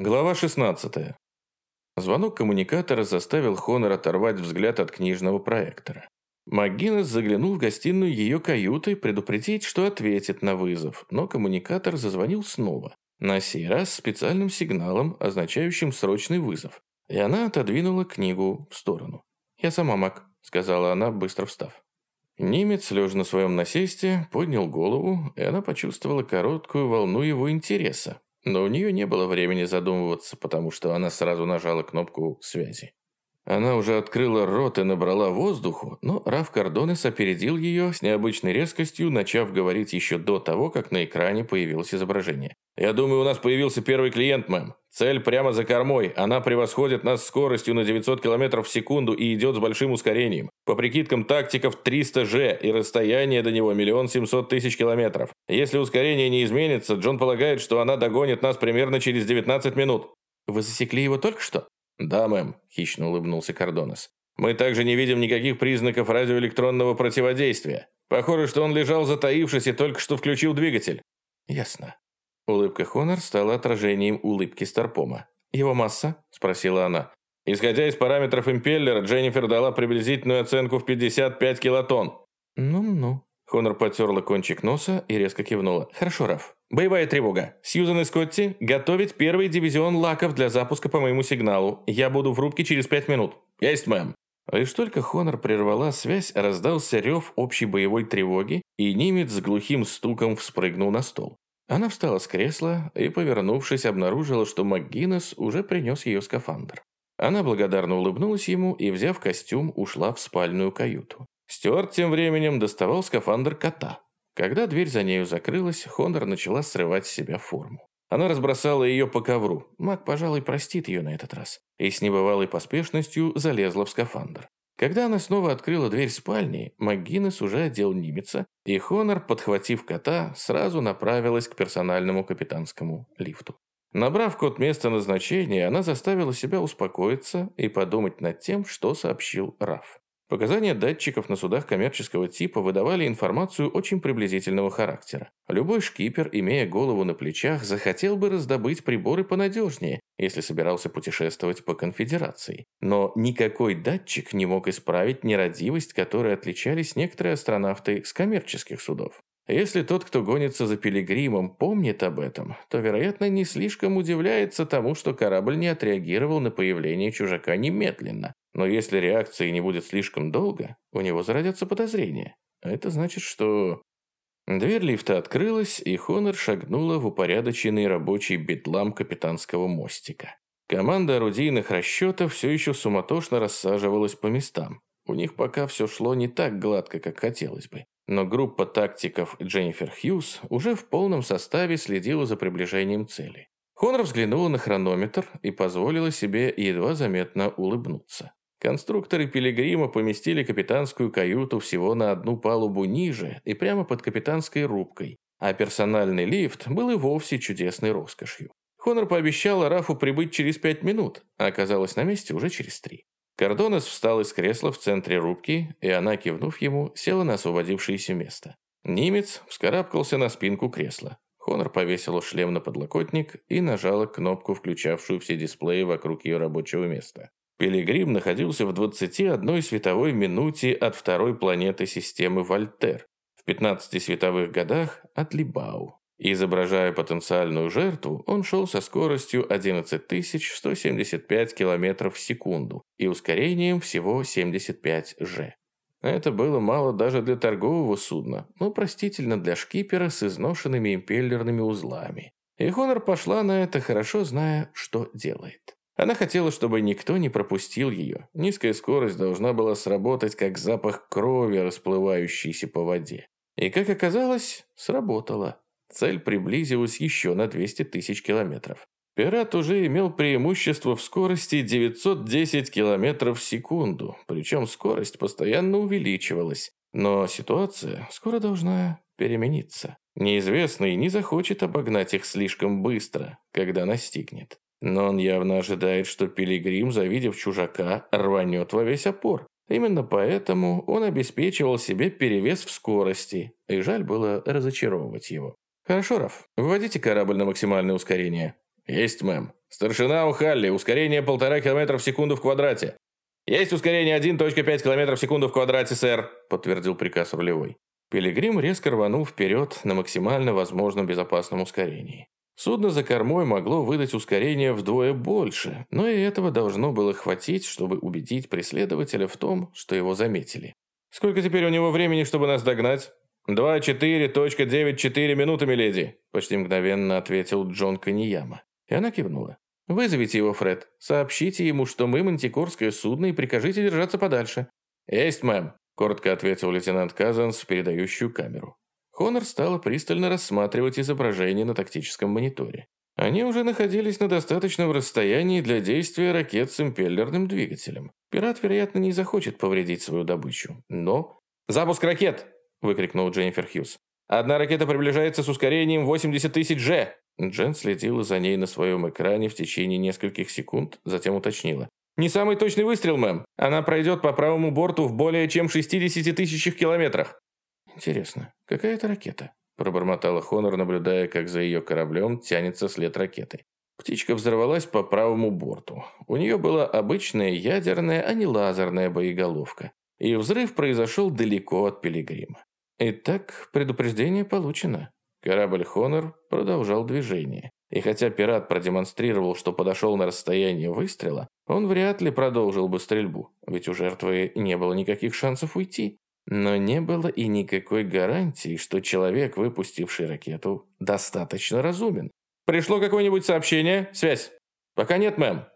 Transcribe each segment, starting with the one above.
Глава 16. Звонок коммуникатора заставил Хонор оторвать взгляд от книжного проектора. МакГиннес заглянул в гостиную ее каюты предупредить, что ответит на вызов, но коммуникатор зазвонил снова, на сей раз специальным сигналом, означающим срочный вызов, и она отодвинула книгу в сторону. «Я сама, Мак», — сказала она, быстро встав. Немец, лежа на своем насесте, поднял голову, и она почувствовала короткую волну его интереса, но у нее не было времени задумываться, потому что она сразу нажала кнопку связи. Она уже открыла рот и набрала воздуху, но Раф Кардонес опередил ее с необычной резкостью, начав говорить еще до того, как на экране появилось изображение. «Я думаю, у нас появился первый клиент, мэм. Цель прямо за кормой. Она превосходит нас скоростью на 900 км в секунду и идет с большим ускорением. По прикидкам тактиков 300 G и расстояние до него миллион семьсот тысяч километров. Если ускорение не изменится, Джон полагает, что она догонит нас примерно через 19 минут». «Вы засекли его только что?» «Да, мэм», – хищно улыбнулся Кордонес. «Мы также не видим никаких признаков радиоэлектронного противодействия. Похоже, что он лежал затаившись и только что включил двигатель». «Ясно». Улыбка Хонор стала отражением улыбки Старпома. «Его масса?» – спросила она. Исходя из параметров импеллера, Дженнифер дала приблизительную оценку в 55 килотонн. «Ну-ну». Хонор потерла кончик носа и резко кивнула. «Хорошо, Раф. Боевая тревога. Сьюзан и Скотти, готовить первый дивизион лаков для запуска по моему сигналу. Я буду в рубке через пять минут. Есть, мэм. Лишь только Хонор прервала связь, раздался рев общей боевой тревоги, и немец с глухим стуком вспрыгнул на стол. Она встала с кресла и, повернувшись, обнаружила, что МакГиннес уже принес ее скафандр. Она благодарно улыбнулась ему и, взяв костюм, ушла в спальную каюту. Стюарт тем временем доставал скафандр кота. Когда дверь за нею закрылась, Хонор начала срывать с себя форму. Она разбросала ее по ковру. Мак, пожалуй, простит ее на этот раз. И с небывалой поспешностью залезла в скафандр. Когда она снова открыла дверь спальни, МакГиннес уже одел Нимица, и Хонор, подхватив кота, сразу направилась к персональному капитанскому лифту. Набрав код места назначения, она заставила себя успокоиться и подумать над тем, что сообщил Раф. Показания датчиков на судах коммерческого типа выдавали информацию очень приблизительного характера. Любой шкипер, имея голову на плечах, захотел бы раздобыть приборы понадежнее, если собирался путешествовать по конфедерации. Но никакой датчик не мог исправить нерадивость, которой отличались некоторые астронавты с коммерческих судов. Если тот, кто гонится за пилигримом, помнит об этом, то, вероятно, не слишком удивляется тому, что корабль не отреагировал на появление чужака немедленно. Но если реакции не будет слишком долго, у него зародятся подозрения. А это значит, что... Дверь лифта открылась, и Хонор шагнула в упорядоченный рабочий бедлам капитанского мостика. Команда орудийных расчетов все еще суматошно рассаживалась по местам. У них пока все шло не так гладко, как хотелось бы. Но группа тактиков Дженнифер Хьюз уже в полном составе следила за приближением цели. Хонор взглянула на хронометр и позволила себе едва заметно улыбнуться. Конструкторы Пилигрима поместили капитанскую каюту всего на одну палубу ниже и прямо под капитанской рубкой, а персональный лифт был и вовсе чудесной роскошью. Хонор пообещала Рафу прибыть через пять минут, а оказалась на месте уже через три. Кордонес встал из кресла в центре рубки, и она, кивнув ему, села на освободившееся место. Немец вскарабкался на спинку кресла. Хонор повесила шлем на подлокотник и нажала кнопку, включавшую все дисплеи вокруг ее рабочего места. Пилигрим находился в 21 световой минуте от второй планеты системы Вольтер, в 15 световых годах от Либау. Изображая потенциальную жертву, он шел со скоростью 11175 км в секунду и ускорением всего 75 G. Это было мало даже для торгового судна, но простительно для шкипера с изношенными импеллерными узлами. И Хонор пошла на это, хорошо зная, что делает. Она хотела, чтобы никто не пропустил ее. Низкая скорость должна была сработать, как запах крови, расплывающийся по воде. И, как оказалось, сработала. Цель приблизилась еще на 200 тысяч километров. Пират уже имел преимущество в скорости 910 километров в секунду, причем скорость постоянно увеличивалась. Но ситуация скоро должна перемениться. Неизвестный не захочет обогнать их слишком быстро, когда настигнет. Но он явно ожидает, что Пилигрим, завидев чужака, рванет во весь опор. Именно поэтому он обеспечивал себе перевес в скорости, и жаль было разочаровывать его. «Хорошо, Раф, вводите корабль на максимальное ускорение». «Есть, мэм». «Старшина Ухалли, ускорение полтора километра в секунду в квадрате». «Есть ускорение 1.5 км в секунду в квадрате, сэр», – подтвердил приказ рулевой. Пилигрим резко рванул вперед на максимально возможном безопасном ускорении. Судно за кормой могло выдать ускорение вдвое больше, но и этого должно было хватить, чтобы убедить преследователя в том, что его заметили. «Сколько теперь у него времени, чтобы нас догнать?» «2-4.94 минуты, миледи», – почти мгновенно ответил Джон Канияма. И она кивнула. «Вызовите его, Фред. Сообщите ему, что мы мантикорское судно и прикажите держаться подальше». «Есть, мэм», – коротко ответил лейтенант Казанс в передающую камеру. Хонор стала пристально рассматривать изображение на тактическом мониторе. Они уже находились на достаточном расстоянии для действия ракет с импеллерным двигателем. Пират, вероятно, не захочет повредить свою добычу. Но... «Запуск ракет!» – выкрикнул Дженнифер Хьюз. «Одна ракета приближается с ускорением 80 тысяч G!» Джен следила за ней на своем экране в течение нескольких секунд, затем уточнила. «Не самый точный выстрел, мэм. Она пройдет по правому борту в более чем 60 тысячах километрах». «Интересно, какая это ракета?» Пробормотала Хонор, наблюдая, как за ее кораблем тянется след ракеты. Птичка взорвалась по правому борту. У нее была обычная ядерная, а не лазерная боеголовка. И взрыв произошел далеко от Пилигрима. Итак, предупреждение получено. Корабль «Хонор» продолжал движение. И хотя пират продемонстрировал, что подошел на расстояние выстрела, он вряд ли продолжил бы стрельбу, ведь у жертвы не было никаких шансов уйти. Но не было и никакой гарантии, что человек, выпустивший ракету, достаточно разумен. «Пришло какое-нибудь сообщение? Связь?» «Пока нет, мэм».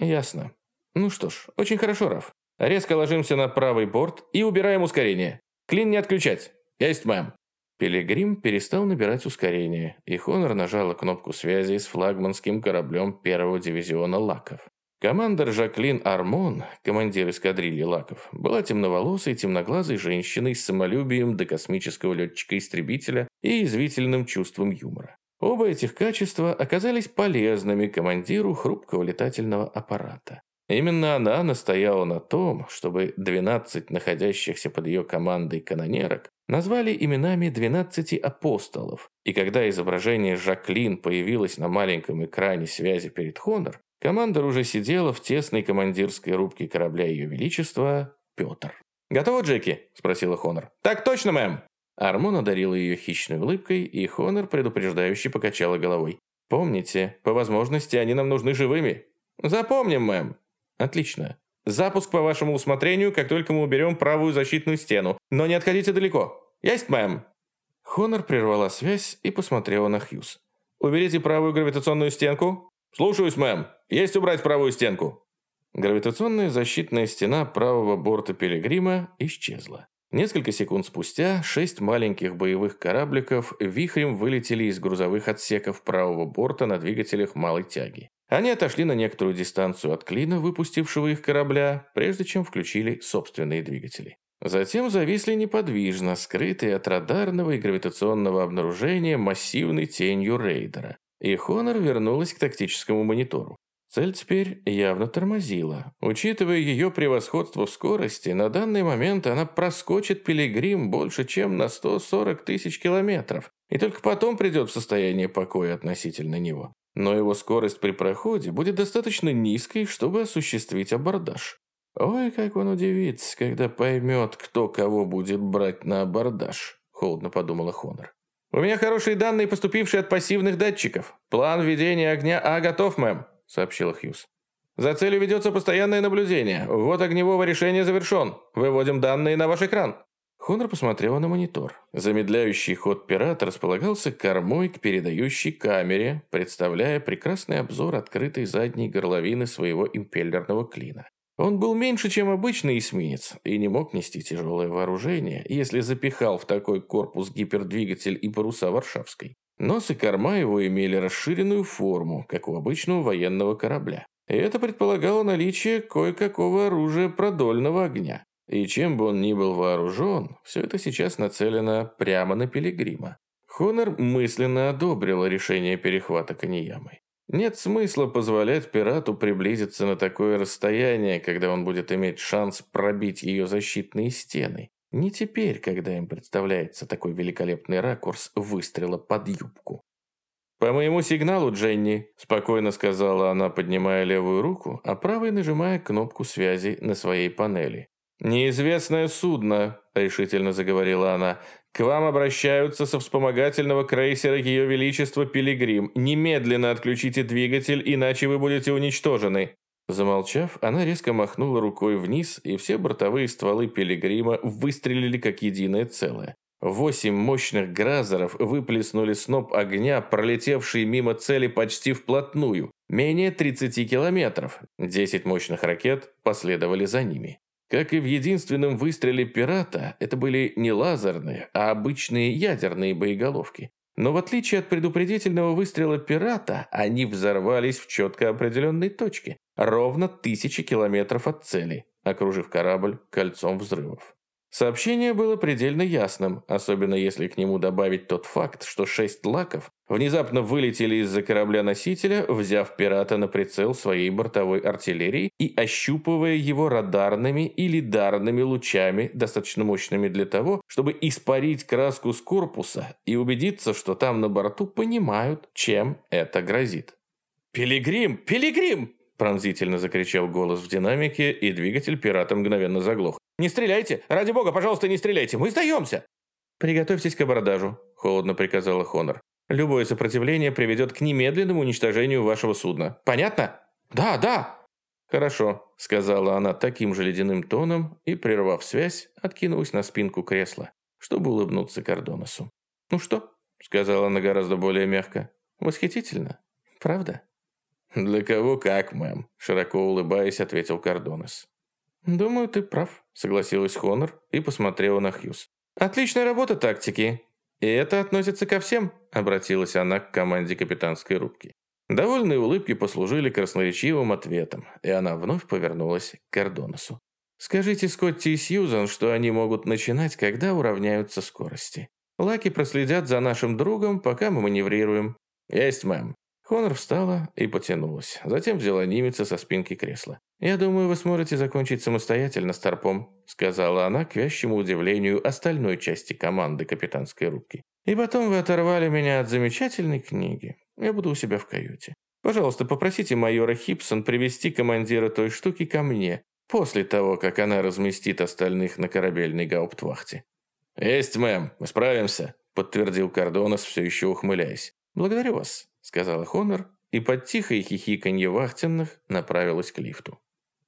«Ясно. Ну что ж, очень хорошо, Раф. Резко ложимся на правый борт и убираем ускорение. Клин не отключать. Есть, мэм». Пилигрим перестал набирать ускорение, и Хонор нажала кнопку связи с флагманским кораблем первого дивизиона «Лаков». Командор Жаклин Армон, командир эскадрильи лаков, была темноволосой, темноглазой женщиной с самолюбием до космического летчика-истребителя и извительным чувством юмора. Оба этих качества оказались полезными командиру хрупкого летательного аппарата. Именно она настояла на том, чтобы 12 находящихся под ее командой канонерок назвали именами 12 апостолов, и когда изображение Жаклин появилось на маленьком экране связи перед Хонор, Командор уже сидела в тесной командирской рубке корабля Ее Величества Петр. «Готово, Джеки?» – спросила Хонор. «Так точно, мэм!» Армон одарила ее хищной улыбкой, и Хонор предупреждающе покачала головой. «Помните, по возможности они нам нужны живыми». «Запомним, мэм». «Отлично. Запуск по вашему усмотрению, как только мы уберем правую защитную стену. Но не отходите далеко. Есть, мэм». Хонор прервала связь и посмотрела на Хьюз. «Уберите правую гравитационную стенку». «Слушаюсь, мэм. Есть убрать правую стенку». Гравитационная защитная стена правого борта Пилигрима исчезла. Несколько секунд спустя шесть маленьких боевых корабликов вихрем вылетели из грузовых отсеков правого борта на двигателях малой тяги. Они отошли на некоторую дистанцию от клина, выпустившего их корабля, прежде чем включили собственные двигатели. Затем зависли неподвижно, скрытые от радарного и гравитационного обнаружения массивной тенью рейдера, и Хонор вернулась к тактическому монитору. Цель теперь явно тормозила. Учитывая ее превосходство в скорости, на данный момент она проскочит Пилигрим больше, чем на 140 тысяч километров, и только потом придет в состояние покоя относительно него. Но его скорость при проходе будет достаточно низкой, чтобы осуществить абордаж. «Ой, как он удивится, когда поймет, кто кого будет брать на абордаж», – холодно подумала Хонор. «У меня хорошие данные, поступившие от пассивных датчиков. План ведения огня А готов, мэм», — сообщил Хьюз. «За целью ведется постоянное наблюдение. Вот огневого решения завершен. Выводим данные на ваш экран». Хонор посмотрела на монитор. Замедляющий ход пирата располагался кормой к передающей камере, представляя прекрасный обзор открытой задней горловины своего импеллерного клина. Он был меньше, чем обычный эсминец, и не мог нести тяжелое вооружение, если запихал в такой корпус гипердвигатель и паруса Варшавской. Нос и корма его имели расширенную форму, как у обычного военного корабля. И это предполагало наличие кое-какого оружия продольного огня. И чем бы он ни был вооружен, все это сейчас нацелено прямо на Пилигрима. Хонор мысленно одобрила решение перехвата Каниямой. Нет смысла позволять пирату приблизиться на такое расстояние, когда он будет иметь шанс пробить ее защитные стены. Не теперь, когда им представляется такой великолепный ракурс выстрела под юбку. «По моему сигналу, Дженни», – спокойно сказала она, поднимая левую руку, а правой нажимая кнопку связи на своей панели. «Неизвестное судно», – решительно заговорила она, – «к вам обращаются со вспомогательного крейсера Ее Величество Пилигрим. Немедленно отключите двигатель, иначе вы будете уничтожены». Замолчав, она резко махнула рукой вниз, и все бортовые стволы Пилигрима выстрелили как единое целое. Восемь мощных гразеров выплеснули сноп огня, пролетевший мимо цели почти вплотную, менее 30 километров. Десять мощных ракет последовали за ними. Как и в единственном выстреле пирата, это были не лазерные, а обычные ядерные боеголовки. Но в отличие от предупредительного выстрела пирата, они взорвались в четко определенной точке, ровно тысячи километров от цели, окружив корабль кольцом взрывов. Сообщение было предельно ясным, особенно если к нему добавить тот факт, что шесть лаков внезапно вылетели из-за корабля-носителя, взяв пирата на прицел своей бортовой артиллерии и ощупывая его радарными или дарными лучами, достаточно мощными для того, чтобы испарить краску с корпуса и убедиться, что там на борту понимают, чем это грозит. «Пилигрим! Пилигрим!» Пронзительно закричал голос в динамике, и двигатель пирата мгновенно заглох. «Не стреляйте! Ради бога, пожалуйста, не стреляйте! Мы сдаемся!» «Приготовьтесь к абордажу», — холодно приказала Хонор. «Любое сопротивление приведет к немедленному уничтожению вашего судна. Понятно?» «Да, да!» «Хорошо», — сказала она таким же ледяным тоном и, прервав связь, откинулась на спинку кресла, чтобы улыбнуться Кордоносу. «Ну что?» — сказала она гораздо более мягко. «Восхитительно, правда?» «Для кого как, мэм», – широко улыбаясь, ответил Кардонес. «Думаю, ты прав», – согласилась Хонор и посмотрела на Хьюз. «Отличная работа тактики. И это относится ко всем», – обратилась она к команде капитанской рубки. Довольные улыбки послужили красноречивым ответом, и она вновь повернулась к Кардонесу. «Скажите Скотти и Сьюзан, что они могут начинать, когда уравняются скорости. Лаки проследят за нашим другом, пока мы маневрируем». «Есть, мэм», Конор встала и потянулась. Затем взяла Нимица со спинки кресла. «Я думаю, вы сможете закончить самостоятельно, Старпом», сказала она к вящему удивлению остальной части команды капитанской рубки. «И потом вы оторвали меня от замечательной книги. Я буду у себя в каюте. Пожалуйста, попросите майора Хипсон привести командира той штуки ко мне, после того, как она разместит остальных на корабельной гауптвахте». «Есть, мэм, мы справимся», подтвердил Кардонос, все еще ухмыляясь. «Благодарю вас», — сказала Хонор, и под тихое хихиканье вахтенных направилась к лифту.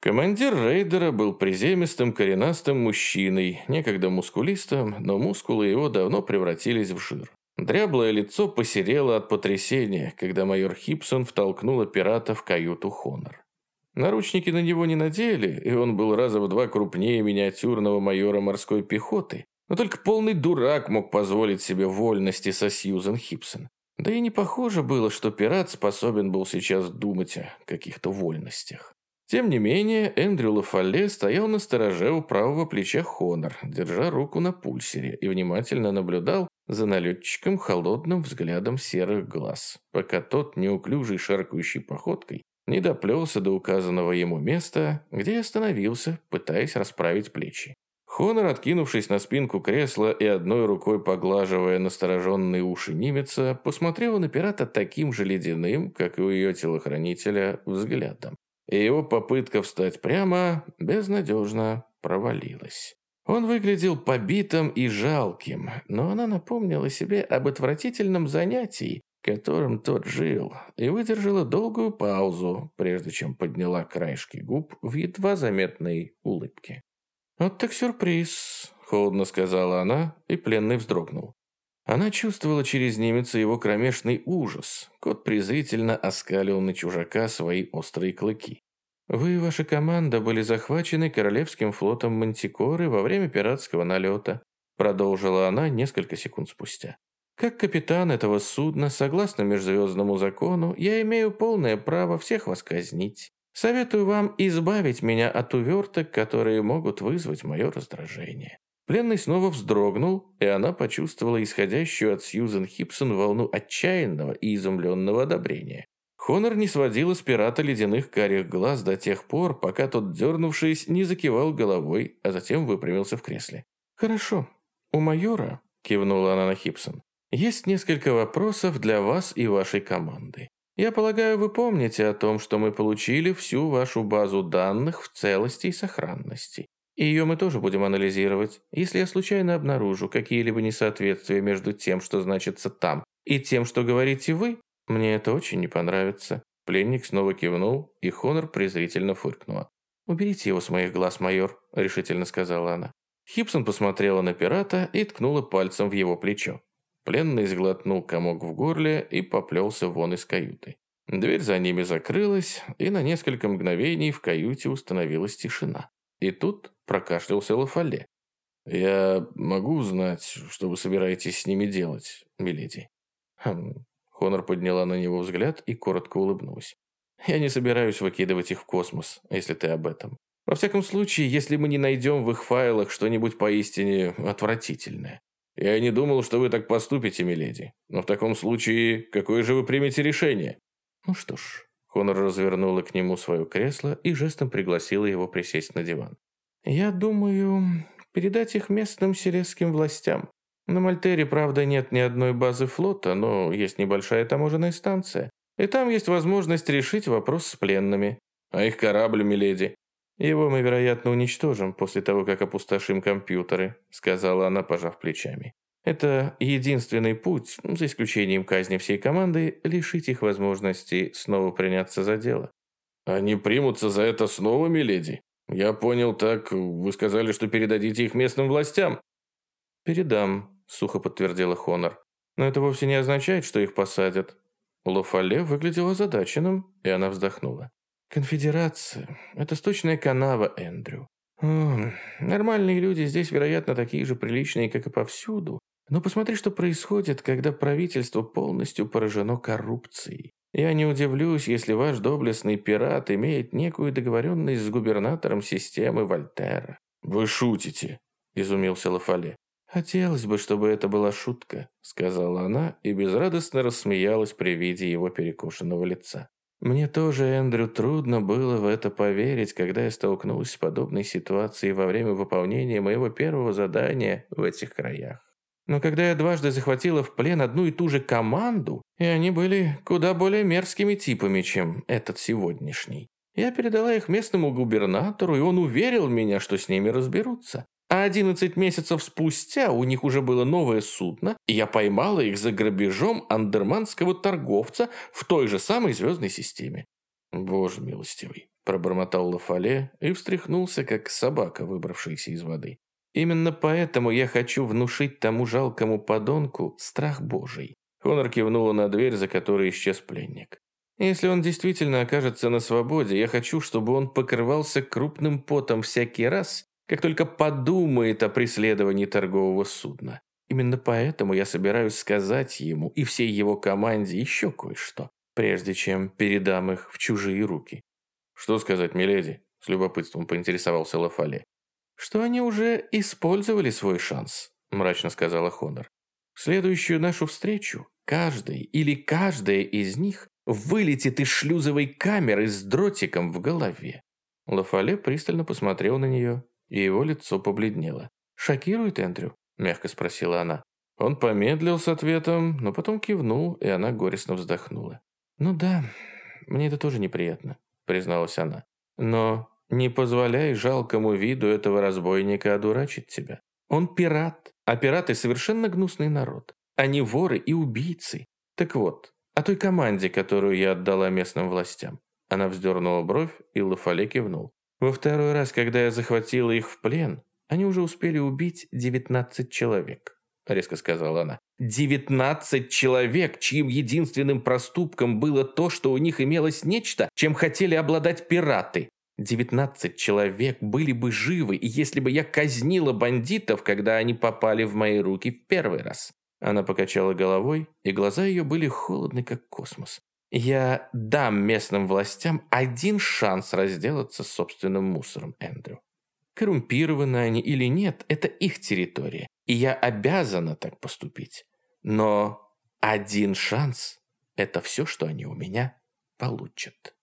Командир рейдера был приземистым, коренастым мужчиной, некогда мускулистым, но мускулы его давно превратились в жир. Дряблое лицо посерело от потрясения, когда майор Хипсон втолкнула пирата в каюту Хонор. Наручники на него не надели, и он был раза в два крупнее миниатюрного майора морской пехоты, но только полный дурак мог позволить себе вольности со Сьюзен Хипсон. Да и не похоже было, что пират способен был сейчас думать о каких-то вольностях. Тем не менее, Эндрю Лафале стоял на стороже у правого плеча Хонор, держа руку на пульсере, и внимательно наблюдал за налетчиком холодным взглядом серых глаз, пока тот неуклюжей шаркающей походкой не доплелся до указанного ему места, где остановился, пытаясь расправить плечи. Хонор, откинувшись на спинку кресла и одной рукой поглаживая настороженные уши немеца, посмотрела на пирата таким же ледяным, как и у ее телохранителя, взглядом. И его попытка встать прямо безнадежно провалилась. Он выглядел побитым и жалким, но она напомнила себе об отвратительном занятии, которым тот жил, и выдержала долгую паузу, прежде чем подняла краешки губ в едва заметной улыбке. «Вот так сюрприз», – холодно сказала она, и пленный вздрогнул. Она чувствовала через немеца его кромешный ужас. Кот презрительно оскалил на чужака свои острые клыки. «Вы и ваша команда были захвачены Королевским флотом Мантикоры во время пиратского налета», продолжила она несколько секунд спустя. «Как капитан этого судна, согласно межзвездному закону, я имею полное право всех вас казнить. Советую вам избавить меня от уверток, которые могут вызвать мое раздражение». Пленный снова вздрогнул, и она почувствовала исходящую от Сьюзен Хипсон волну отчаянного и изумленного одобрения. Хонор не сводила с пирата ледяных карих глаз до тех пор, пока тот, дернувшись, не закивал головой, а затем выпрямился в кресле. «Хорошо. У майора», — кивнула она на Хипсон, Есть несколько вопросов для вас и вашей команды. Я полагаю, вы помните о том, что мы получили всю вашу базу данных в целости и сохранности. И ее мы тоже будем анализировать. Если я случайно обнаружу какие-либо несоответствия между тем, что значится там, и тем, что говорите вы, мне это очень не понравится». Пленник снова кивнул, и Хонор презрительно фыркнула. «Уберите его с моих глаз, майор», – решительно сказала она. Хипсон посмотрела на пирата и ткнула пальцем в его плечо. Пленный сглотнул комок в горле и поплелся вон из каюты. Дверь за ними закрылась, и на несколько мгновений в каюте установилась тишина. И тут прокашлялся Лафале. «Я могу узнать, что вы собираетесь с ними делать, миледи?» хм. Хонор подняла на него взгляд и коротко улыбнулась. «Я не собираюсь выкидывать их в космос, если ты об этом. Во всяком случае, если мы не найдем в их файлах что-нибудь поистине отвратительное. Я не думал, что вы так поступите, миледи. Но в таком случае, какое же вы примете решение? Ну что ж, Хонор развернула к нему свое кресло и жестом пригласила его присесть на диван. Я думаю, передать их местным сиресским властям. На Мальтере, правда, нет ни одной базы флота, но есть небольшая таможенная станция. И там есть возможность решить вопрос с пленными. А их корабль, миледи? «Его мы, вероятно, уничтожим после того, как опустошим компьютеры», сказала она, пожав плечами. «Это единственный путь, за исключением казни всей команды, лишить их возможности снова приняться за дело». «Они примутся за это снова, миледи? Я понял так, вы сказали, что передадите их местным властям». «Передам», — сухо подтвердила Хонор. «Но это вовсе не означает, что их посадят». Лофале выглядел озадаченным, и она вздохнула. Конфедерация – это сточная канава, Эндрю. О, нормальные люди здесь, вероятно, такие же приличные, как и повсюду. Но посмотри, что происходит, когда правительство полностью поражено коррупцией. Я не удивлюсь, если ваш доблестный пират имеет некую договоренность с губернатором системы Вольтера. «Вы шутите», – изумился Лафале. «Хотелось бы, чтобы это была шутка», – сказала она и безрадостно рассмеялась при виде его перекошенного лица. Мне тоже, Эндрю, трудно было в это поверить, когда я столкнулся с подобной ситуацией во время выполнения моего первого задания в этих краях. Но когда я дважды захватила в плен одну и ту же команду, и они были куда более мерзкими типами, чем этот сегодняшний, я передала их местному губернатору, и он уверил меня, что с ними разберутся. А 11 месяцев спустя у них уже было новое судно, и я поймала их за грабежом андерманского торговца в той же самой звездной системе. «Боже милостивый», – пробормотал Лафале и встряхнулся, как собака, выбравшаяся из воды. «Именно поэтому я хочу внушить тому жалкому подонку страх Божий». Хонор кивнула на дверь, за которой исчез пленник. «Если он действительно окажется на свободе, я хочу, чтобы он покрывался крупным потом всякий раз, как только подумает о преследовании торгового судна. Именно поэтому я собираюсь сказать ему и всей его команде еще кое-что, прежде чем передам их в чужие руки. «Что сказать, миледи?» – с любопытством поинтересовался Лафале. «Что они уже использовали свой шанс», – мрачно сказала Хонор. «В следующую нашу встречу каждый или каждая из них вылетит из шлюзовой камеры с дротиком в голове». Лафале пристально посмотрел на нее и его лицо побледнело. «Шокирует Эндрю?» – мягко спросила она. Он помедлил с ответом, но потом кивнул, и она горестно вздохнула. «Ну да, мне это тоже неприятно», – призналась она. «Но не позволяй жалкому виду этого разбойника одурачить тебя. Он пират, а пираты совершенно гнусный народ. Они воры и убийцы. Так вот, о той команде, которую я отдала местным властям». Она вздернула бровь, и Лафале кивнул. Во второй раз, когда я захватила их в плен, они уже успели убить 19 человек», – резко сказала она. «19 человек, чьим единственным проступком было то, что у них имелось нечто, чем хотели обладать пираты. 19 человек были бы живы, если бы я казнила бандитов, когда они попали в мои руки в первый раз». Она покачала головой, и глаза ее были холодны, как космос. Я дам местным властям один шанс разделаться с собственным мусором, Эндрю. Коррумпированы они или нет, это их территория, и я обязана так поступить. Но один шанс – это все, что они у меня получат.